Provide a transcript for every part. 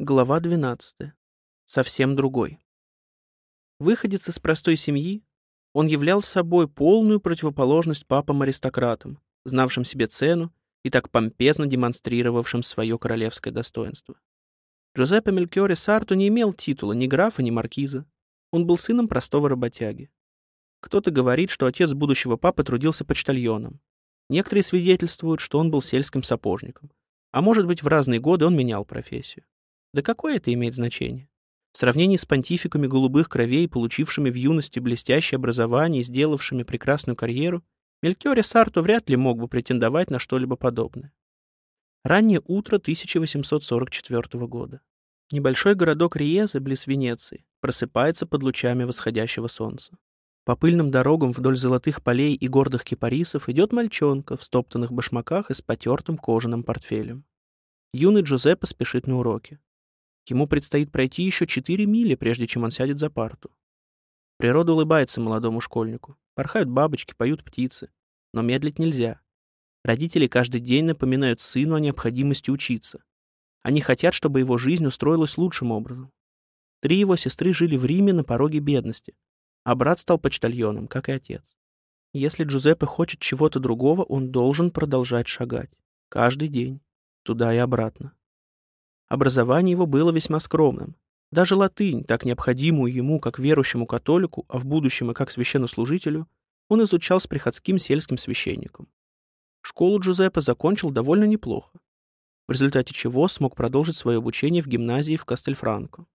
Глава 12. Совсем другой. Выходец из простой семьи, он являл собой полную противоположность папам-аристократам, знавшим себе цену и так помпезно демонстрировавшим свое королевское достоинство. Джузеппе Мелькиоре Сарту не имел титула ни графа, ни маркиза. Он был сыном простого работяги. Кто-то говорит, что отец будущего папы трудился почтальоном. Некоторые свидетельствуют, что он был сельским сапожником. А может быть, в разные годы он менял профессию. Да какое это имеет значение? В сравнении с понтификами голубых кровей, получившими в юности блестящее образование и сделавшими прекрасную карьеру, Мелькиоре Сарту вряд ли мог бы претендовать на что-либо подобное. Раннее утро 1844 года. Небольшой городок Риезе, близ Венеции, просыпается под лучами восходящего солнца. По пыльным дорогам вдоль золотых полей и гордых кипарисов идет мальчонка в стоптанных башмаках и с потертым кожаным портфелем. Юный Джузеппе спешит на уроки. Ему предстоит пройти еще четыре мили, прежде чем он сядет за парту. Природа улыбается молодому школьнику. Порхают бабочки, поют птицы. Но медлить нельзя. Родители каждый день напоминают сыну о необходимости учиться. Они хотят, чтобы его жизнь устроилась лучшим образом. Три его сестры жили в Риме на пороге бедности, а брат стал почтальоном, как и отец. Если Джузеппе хочет чего-то другого, он должен продолжать шагать. Каждый день. Туда и обратно. Образование его было весьма скромным. Даже латынь, так необходимую ему как верующему католику, а в будущем и как священнослужителю, он изучал с приходским сельским священником. Школу Джузеппе закончил довольно неплохо, в результате чего смог продолжить свое обучение в гимназии в Кастельфранко.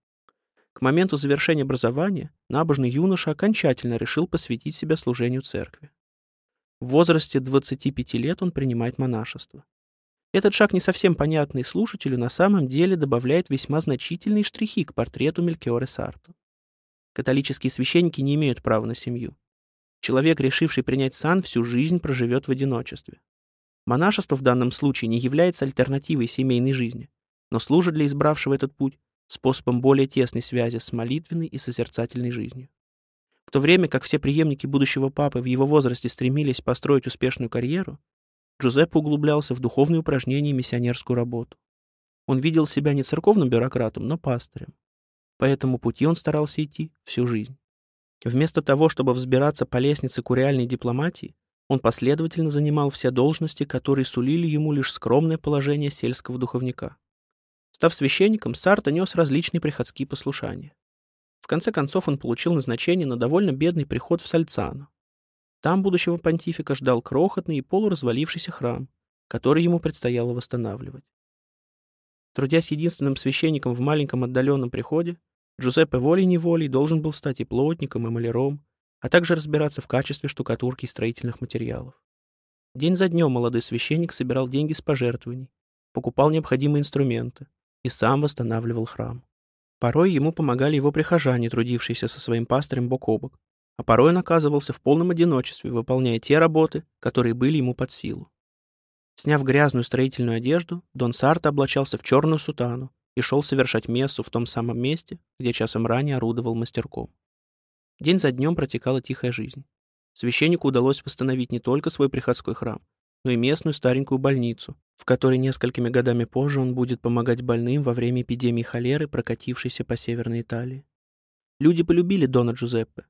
К моменту завершения образования набожный юноша окончательно решил посвятить себя служению церкви. В возрасте 25 лет он принимает монашество. Этот шаг не совсем понятный слушателю на самом деле добавляет весьма значительные штрихи к портрету Мелькиоре Сарту. Католические священники не имеют права на семью. Человек, решивший принять сан, всю жизнь проживет в одиночестве. Монашество в данном случае не является альтернативой семейной жизни, но служит для избравшего этот путь способом более тесной связи с молитвенной и созерцательной жизнью. В то время как все преемники будущего папы в его возрасте стремились построить успешную карьеру, Джузеппе углублялся в духовные упражнения и миссионерскую работу. Он видел себя не церковным бюрократом, но пастырем. По этому пути он старался идти всю жизнь. Вместо того, чтобы взбираться по лестнице куриальной дипломатии, он последовательно занимал все должности, которые сулили ему лишь скромное положение сельского духовника. Став священником, Сарта нес различные приходские послушания. В конце концов он получил назначение на довольно бедный приход в Сальцано, там будущего понтифика ждал крохотный и полуразвалившийся храм, который ему предстояло восстанавливать. Трудясь единственным священником в маленьком отдаленном приходе, Джузеппе волей-неволей должен был стать и плотником, и маляром, а также разбираться в качестве штукатурки и строительных материалов. День за днем молодой священник собирал деньги с пожертвований, покупал необходимые инструменты и сам восстанавливал храм. Порой ему помогали его прихожане, трудившиеся со своим пастырем бок о бок, а порой он оказывался в полном одиночестве, выполняя те работы, которые были ему под силу. Сняв грязную строительную одежду, Дон Сарта облачался в черную сутану и шел совершать мессу в том самом месте, где часом ранее орудовал мастерком. День за днем протекала тихая жизнь. Священнику удалось восстановить не только свой приходской храм, но и местную старенькую больницу, в которой несколькими годами позже он будет помогать больным во время эпидемии холеры, прокатившейся по Северной Италии. Люди полюбили Дона Джузеппе,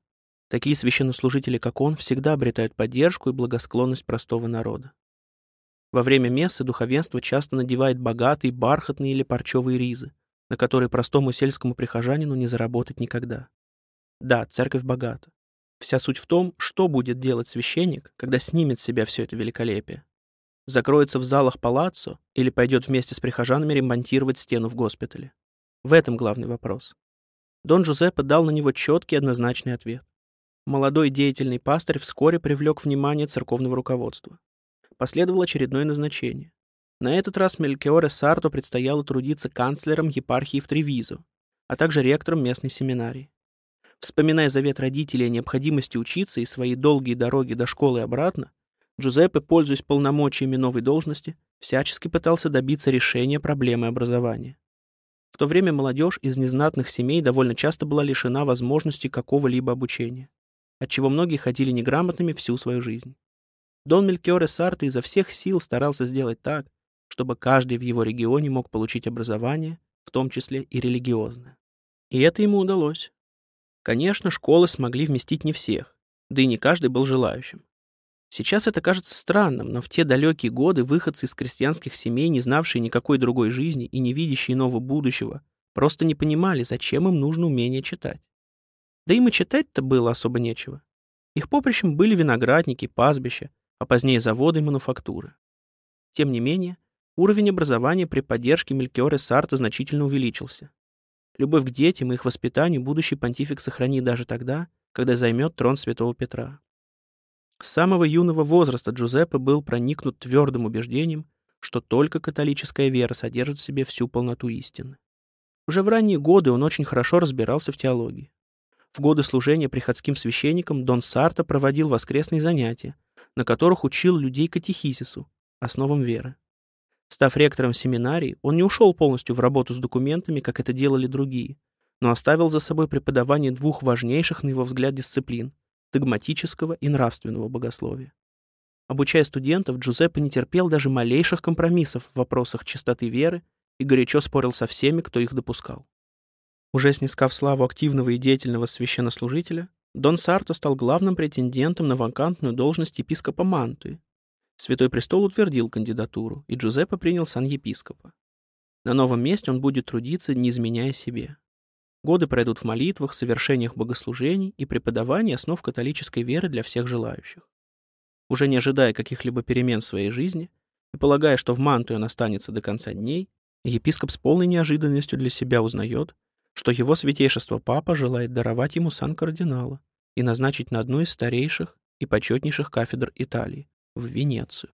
Такие священнослужители, как он, всегда обретают поддержку и благосклонность простого народа. Во время мессы духовенство часто надевает богатые, бархатные или парчевые ризы, на которые простому сельскому прихожанину не заработать никогда. Да, церковь богата. Вся суть в том, что будет делать священник, когда снимет с себя все это великолепие. Закроется в залах палаццо или пойдет вместе с прихожанами ремонтировать стену в госпитале. В этом главный вопрос. Дон Джузеппе дал на него четкий однозначный ответ. Молодой деятельный пастырь вскоре привлек внимание церковного руководства. Последовало очередное назначение. На этот раз Мелькиоре Сарто предстояло трудиться канцлером епархии в Тревизо, а также ректором местной семинарии. Вспоминая завет родителей о необходимости учиться и свои долгие дороги до школы и обратно, Джузеппе, пользуясь полномочиями новой должности, всячески пытался добиться решения проблемы образования. В то время молодежь из незнатных семей довольно часто была лишена возможности какого-либо обучения отчего многие ходили неграмотными всю свою жизнь. Дон Мелькиоре Сарто изо всех сил старался сделать так, чтобы каждый в его регионе мог получить образование в том числе и религиозное. И это ему удалось. Конечно, школы смогли вместить не всех, да и не каждый был желающим. Сейчас это кажется странным, но в те далекие годы выходцы из крестьянских семей, не знавшие никакой другой жизни и не видящие нового будущего, просто не понимали, зачем им нужно умение читать. Да им и читать-то было особо нечего. Их поприщем были виноградники, пастбища, а позднее заводы и мануфактуры. Тем не менее, уровень образования при поддержке Мелькиора Сарта значительно увеличился. Любовь к детям и их воспитанию будущий понтифик сохранит даже тогда, когда займет трон святого Петра. С самого юного возраста Джузеппе был проникнут твердым убеждением, что только католическая вера содержит в себе всю полноту истины. Уже в ранние годы он очень хорошо разбирался в теологии. В годы служения приходским священником Дон Сарта проводил воскресные занятия, на которых учил людей катехизису, основам веры. Став ректором семинарии, он не ушел полностью в работу с документами, как это делали другие, но оставил за собой преподавание двух важнейших, на его взгляд, дисциплин – догматического и нравственного богословия. Обучая студентов, Джузеппе не терпел даже малейших компромиссов в вопросах чистоты веры и горячо спорил со всеми, кто их допускал. Уже снискав славу активного и деятельного священнослужителя, Дон Сарто стал главным претендентом на вакантную должность епископа Мантуи. Святой престол утвердил кандидатуру, и Джузеппе принял сан епископа. На новом месте он будет трудиться, не изменяя себе. Годы пройдут в молитвах, совершениях богослужений и преподавании основ католической веры для всех желающих. Уже не ожидая каких-либо перемен в своей жизни и полагая, что в Мантуе он останется до конца дней, епископ с полной неожиданностью для себя узнает, что его святейшество Папа желает даровать ему сан кардинала и назначить на одну из старейших и почетнейших кафедр Италии, в Венецию.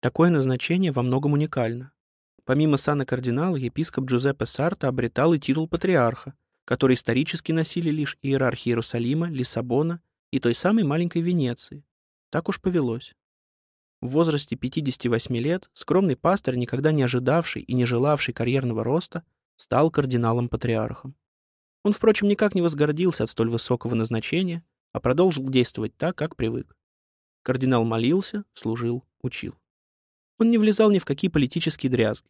Такое назначение во многом уникально. Помимо сана кардинала, епископ Джузеппе Сарта обретал и титул патриарха, который исторически носили лишь иерархи Иерусалима, Лиссабона и той самой маленькой Венеции. Так уж повелось. В возрасте 58 лет скромный пастор, никогда не ожидавший и не желавший карьерного роста, стал кардиналом-патриархом. Он, впрочем, никак не возгордился от столь высокого назначения, а продолжил действовать так, как привык. Кардинал молился, служил, учил. Он не влезал ни в какие политические дрязги.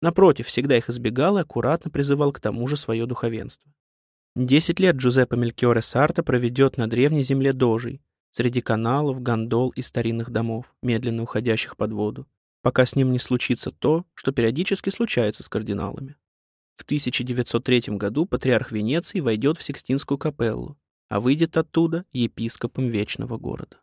Напротив, всегда их избегал и аккуратно призывал к тому же свое духовенство. Десять лет Джузеппе Мелькиоре Сарта проведет на древней земле Дожей, среди каналов, гондол и старинных домов, медленно уходящих под воду, пока с ним не случится то, что периодически случается с кардиналами. В 1903 году патриарх Венеции войдет в Сикстинскую капеллу, а выйдет оттуда епископом Вечного города.